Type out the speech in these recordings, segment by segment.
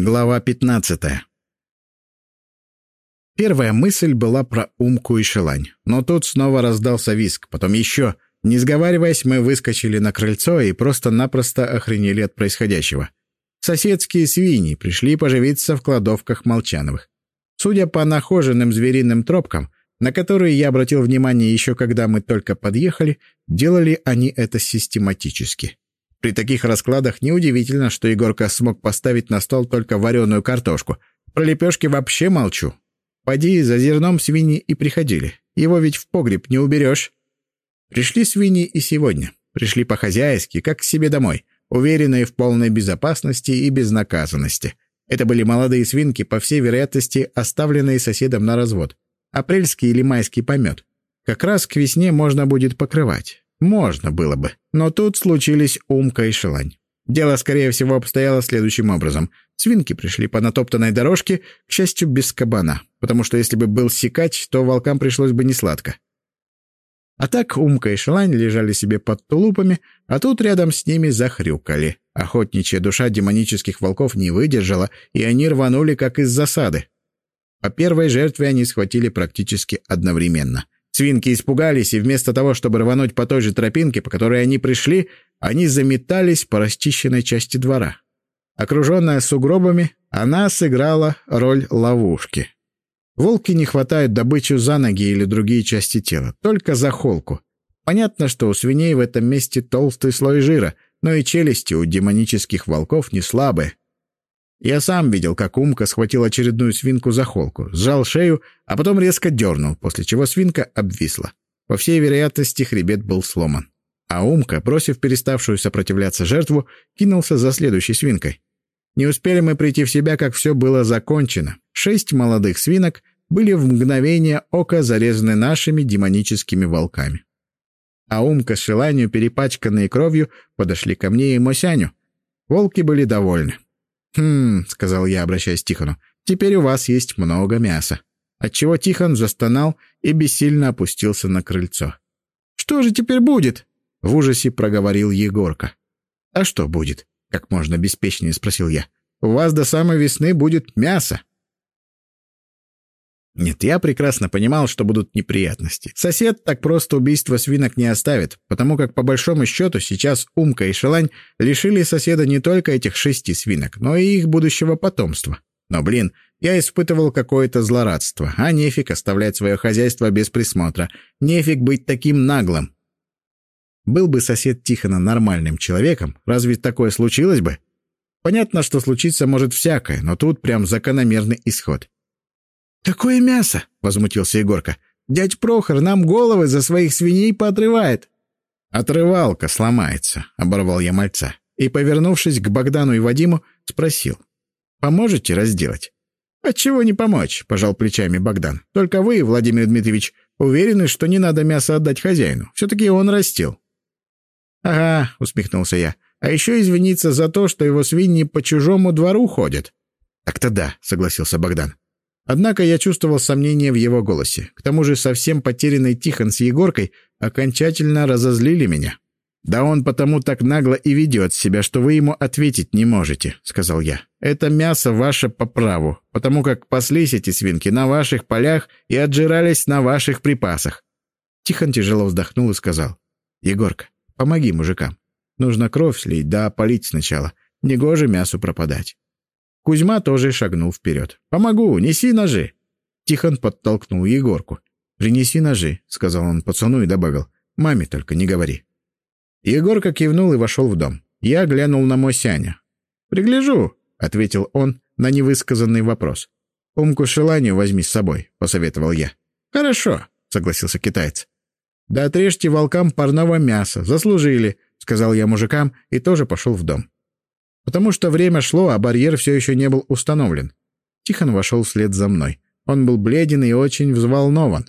Глава 15 Первая мысль была про Умку и Шелань, но тут снова раздался виск, потом еще. Не сговариваясь, мы выскочили на крыльцо и просто-напросто охренели от происходящего. Соседские свиньи пришли поживиться в кладовках Молчановых. Судя по нахоженным звериным тропкам, на которые я обратил внимание еще когда мы только подъехали, делали они это систематически. При таких раскладах неудивительно, что Егорка смог поставить на стол только вареную картошку. Про лепешки вообще молчу. Поди, за зерном свиньи и приходили. Его ведь в погреб не уберешь. Пришли свиньи и сегодня. Пришли по-хозяйски, как к себе домой, уверенные в полной безопасности и безнаказанности. Это были молодые свинки, по всей вероятности, оставленные соседом на развод. Апрельский или майский помет. Как раз к весне можно будет покрывать. Можно было бы. Но тут случились Умка и Шелань. Дело, скорее всего, обстояло следующим образом. Свинки пришли по натоптанной дорожке, к счастью, без кабана, потому что если бы был сикач, то волкам пришлось бы несладко. А так Умка и Шелань лежали себе под тулупами, а тут рядом с ними захрюкали. Охотничья душа демонических волков не выдержала, и они рванули, как из засады. По первой жертве они схватили практически одновременно — Свинки испугались, и вместо того, чтобы рвануть по той же тропинке, по которой они пришли, они заметались по расчищенной части двора. Окруженная сугробами, она сыграла роль ловушки. Волки не хватают добычу за ноги или другие части тела, только за холку. Понятно, что у свиней в этом месте толстый слой жира, но и челюсти у демонических волков не слабые. Я сам видел, как Умка схватил очередную свинку за холку, сжал шею, а потом резко дернул, после чего свинка обвисла. По всей вероятности, хребет был сломан. А Умка, бросив переставшую сопротивляться жертву, кинулся за следующей свинкой. Не успели мы прийти в себя, как все было закончено. Шесть молодых свинок были в мгновение ока зарезаны нашими демоническими волками. А Умка с Шеланью, перепачканные кровью, подошли ко мне и Мосяню. Волки были довольны. «Хм», — сказал я, обращаясь к Тихону, — «теперь у вас есть много мяса». Отчего Тихон застонал и бессильно опустился на крыльцо. «Что же теперь будет?» — в ужасе проговорил Егорка. «А что будет?» — как можно беспечнее спросил я. «У вас до самой весны будет мясо». Нет, я прекрасно понимал, что будут неприятности. Сосед так просто убийство свинок не оставит, потому как, по большому счету, сейчас Умка и Шелань лишили соседа не только этих шести свинок, но и их будущего потомства. Но, блин, я испытывал какое-то злорадство, а нефиг оставлять свое хозяйство без присмотра, нефиг быть таким наглым. Был бы сосед Тихона нормальным человеком, разве такое случилось бы? Понятно, что случиться может всякое, но тут прям закономерный исход. «Какое мясо?» — возмутился Егорка. «Дядь Прохор нам головы за своих свиней поотрывает». «Отрывалка сломается», — оборвал я мальца. И, повернувшись к Богдану и Вадиму, спросил. «Поможете разделать?» «Отчего не помочь?» — пожал плечами Богдан. «Только вы, Владимир Дмитриевич, уверены, что не надо мясо отдать хозяину. Все-таки он растил». «Ага», — усмехнулся я. «А еще извиниться за то, что его свиньи по чужому двору ходят». «Так-то да», — согласился Богдан. Однако я чувствовал сомнение в его голосе. К тому же совсем потерянный Тихон с Егоркой окончательно разозлили меня. «Да он потому так нагло и ведет себя, что вы ему ответить не можете», — сказал я. «Это мясо ваше по праву, потому как паслись эти свинки на ваших полях и отжирались на ваших припасах». Тихон тяжело вздохнул и сказал. «Егорка, помоги мужикам. Нужно кровь слить, да полить сначала. Негоже мясу пропадать». Кузьма тоже шагнул вперед. «Помогу, неси ножи!» Тихон подтолкнул Егорку. «Принеси ножи», — сказал он пацану и добавил. «Маме только не говори». Егорка кивнул и вошел в дом. Я глянул на Мосяня. «Пригляжу», — ответил он на невысказанный вопрос. «Умку Шеланию возьми с собой», — посоветовал я. «Хорошо», — согласился китаец. «Да отрежьте волкам парного мяса, заслужили», — сказал я мужикам и тоже пошел в дом потому что время шло, а барьер все еще не был установлен. Тихон вошел вслед за мной. Он был бледен и очень взволнован.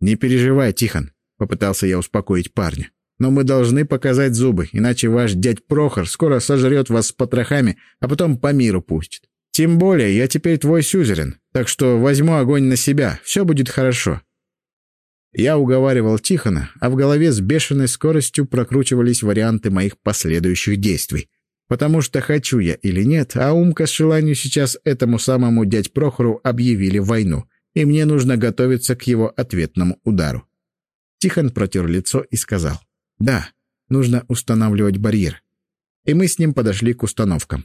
«Не переживай, Тихон», — попытался я успокоить парня. «Но мы должны показать зубы, иначе ваш дядь Прохор скоро сожрет вас с потрохами, а потом по миру пустит. Тем более я теперь твой сюзерен, так что возьму огонь на себя, все будет хорошо». Я уговаривал Тихона, а в голове с бешеной скоростью прокручивались варианты моих последующих действий. Потому что хочу я или нет, а Умка с Шеланью сейчас этому самому дядь Прохору объявили войну, и мне нужно готовиться к его ответному удару. Тихон протер лицо и сказал, «Да, нужно устанавливать барьер». И мы с ним подошли к установкам.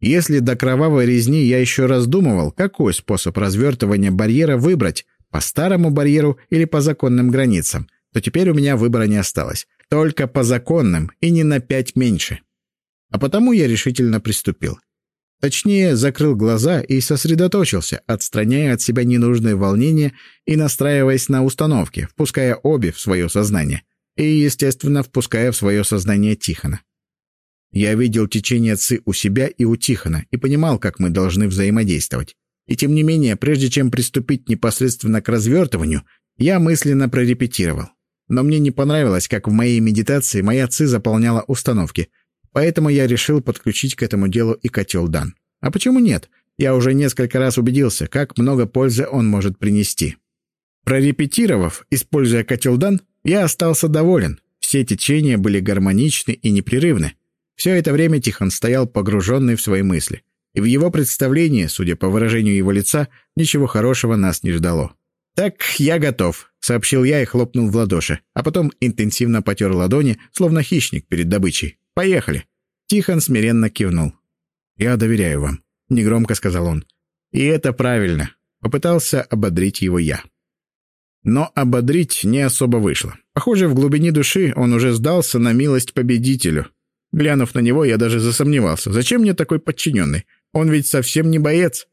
Если до кровавой резни я еще раздумывал, какой способ развертывания барьера выбрать, по старому барьеру или по законным границам, то теперь у меня выбора не осталось. Только по законным и не на пять меньше. А потому я решительно приступил. Точнее, закрыл глаза и сосредоточился, отстраняя от себя ненужные волнения и настраиваясь на установки, впуская обе в свое сознание. И, естественно, впуская в свое сознание Тихона. Я видел течение ЦИ у себя и у Тихона и понимал, как мы должны взаимодействовать. И тем не менее, прежде чем приступить непосредственно к развертыванию, я мысленно прорепетировал. Но мне не понравилось, как в моей медитации моя ЦИ заполняла установки — Поэтому я решил подключить к этому делу и котел Дан. А почему нет? Я уже несколько раз убедился, как много пользы он может принести. Прорепетировав, используя котел Дан, я остался доволен. Все течения были гармоничны и непрерывны. Все это время Тихон стоял погруженный в свои мысли. И в его представлении, судя по выражению его лица, ничего хорошего нас не ждало. «Так, я готов», — сообщил я и хлопнул в ладоши, а потом интенсивно потер ладони, словно хищник перед добычей. Поехали!» Тихон смиренно кивнул. «Я доверяю вам», — негромко сказал он. «И это правильно», — попытался ободрить его я. Но ободрить не особо вышло. Похоже, в глубине души он уже сдался на милость победителю. Глянув на него, я даже засомневался. Зачем мне такой подчиненный? Он ведь совсем не боец.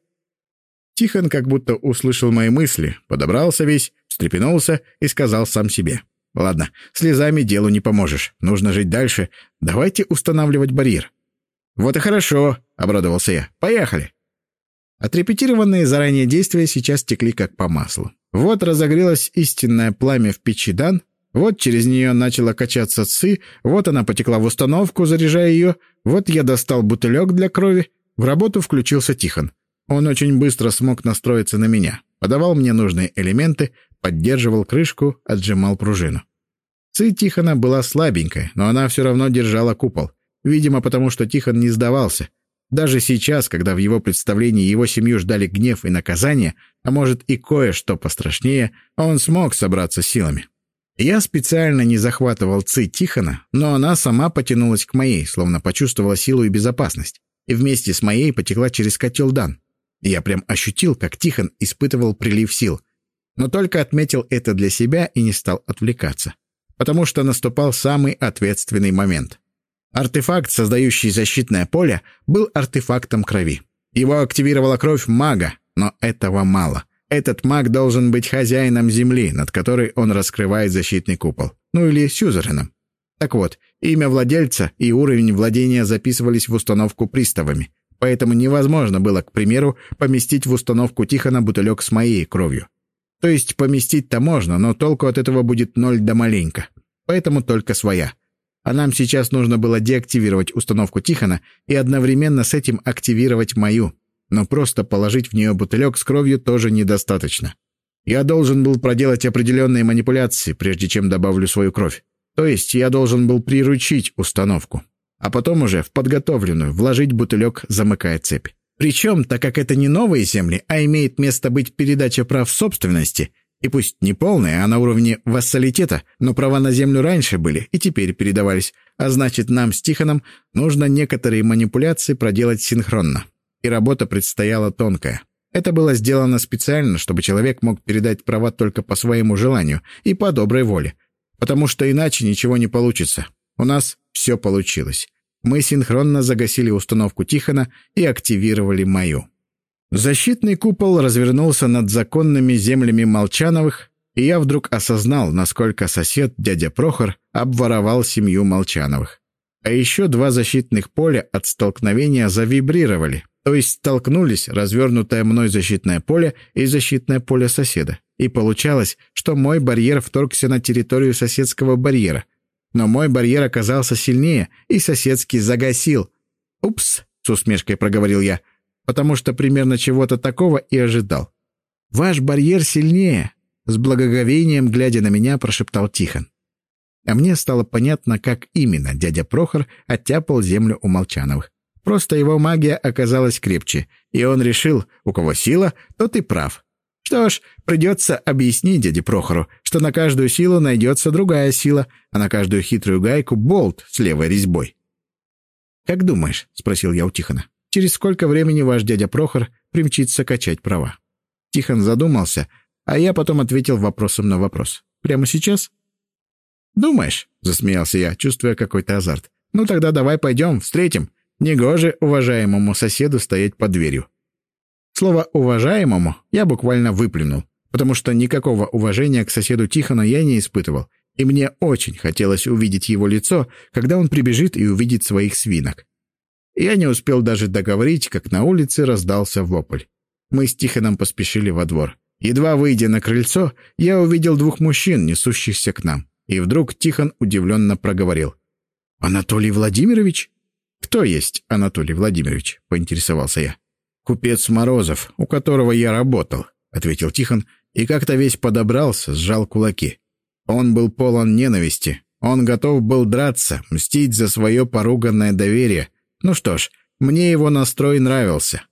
Тихон как будто услышал мои мысли, подобрался весь, встрепенулся и сказал сам себе. Ладно, слезами делу не поможешь. Нужно жить дальше. Давайте устанавливать барьер. Вот и хорошо, обрадовался я. Поехали. Отрепетированные заранее действия сейчас текли как по маслу. Вот разогрелось истинное пламя в печи Дан, вот через нее начала качаться ци, вот она потекла в установку, заряжая ее, вот я достал бутылек для крови. В работу включился Тихон. Он очень быстро смог настроиться на меня, подавал мне нужные элементы, поддерживал крышку, отжимал пружину. Ци Тихона была слабенькая, но она все равно держала купол. Видимо, потому что Тихон не сдавался. Даже сейчас, когда в его представлении его семью ждали гнев и наказание, а может и кое-что пострашнее, он смог собраться силами. Я специально не захватывал Ци Тихона, но она сама потянулась к моей, словно почувствовала силу и безопасность, и вместе с моей потекла через котел Дан. Я прям ощутил, как Тихон испытывал прилив сил — но только отметил это для себя и не стал отвлекаться, потому что наступал самый ответственный момент. Артефакт, создающий защитное поле, был артефактом крови. Его активировала кровь мага, но этого мало. Этот маг должен быть хозяином земли, над которой он раскрывает защитный купол. Ну или сюзереном. Так вот, имя владельца и уровень владения записывались в установку приставами. Поэтому невозможно было, к примеру, поместить в установку Тихона бутылек с моей кровью. То есть поместить-то можно, но толку от этого будет ноль да маленько. Поэтому только своя. А нам сейчас нужно было деактивировать установку Тихона и одновременно с этим активировать мою. Но просто положить в нее бутылек с кровью тоже недостаточно. Я должен был проделать определенные манипуляции, прежде чем добавлю свою кровь. То есть я должен был приручить установку. А потом уже в подготовленную вложить бутылек, замыкая цепь. Причем, так как это не новые земли, а имеет место быть передача прав собственности, и пусть не полная, а на уровне вассалитета, но права на землю раньше были и теперь передавались, а значит, нам с Тихоном нужно некоторые манипуляции проделать синхронно. И работа предстояла тонкая. Это было сделано специально, чтобы человек мог передать права только по своему желанию и по доброй воле, потому что иначе ничего не получится. У нас все получилось мы синхронно загасили установку Тихона и активировали мою. Защитный купол развернулся над законными землями Молчановых, и я вдруг осознал, насколько сосед, дядя Прохор, обворовал семью Молчановых. А еще два защитных поля от столкновения завибрировали, то есть столкнулись развернутое мной защитное поле и защитное поле соседа. И получалось, что мой барьер вторгся на территорию соседского барьера, но мой барьер оказался сильнее, и соседский загасил. «Упс», — с усмешкой проговорил я, потому что примерно чего-то такого и ожидал. «Ваш барьер сильнее», — с благоговением, глядя на меня, прошептал Тихон. А мне стало понятно, как именно дядя Прохор оттяпал землю у Молчановых. Просто его магия оказалась крепче, и он решил, у кого сила, тот и прав. Что ж, придется объяснить дяде Прохору, что на каждую силу найдется другая сила, а на каждую хитрую гайку — болт с левой резьбой. «Как думаешь?» — спросил я у Тихона. «Через сколько времени ваш дядя Прохор примчится качать права?» Тихон задумался, а я потом ответил вопросом на вопрос. «Прямо сейчас?» «Думаешь?» — засмеялся я, чувствуя какой-то азарт. «Ну тогда давай пойдем, встретим. Негоже уважаемому соседу стоять под дверью». Слово «уважаемому» я буквально выплюнул, потому что никакого уважения к соседу Тихона я не испытывал, и мне очень хотелось увидеть его лицо, когда он прибежит и увидит своих свинок. Я не успел даже договорить, как на улице раздался вопль. Мы с Тихоном поспешили во двор. Едва выйдя на крыльцо, я увидел двух мужчин, несущихся к нам. И вдруг Тихон удивленно проговорил. «Анатолий Владимирович?» «Кто есть Анатолий Владимирович?» — поинтересовался я. «Купец Морозов, у которого я работал», — ответил Тихон, и как-то весь подобрался, сжал кулаки. Он был полон ненависти. Он готов был драться, мстить за свое поруганное доверие. Ну что ж, мне его настрой нравился.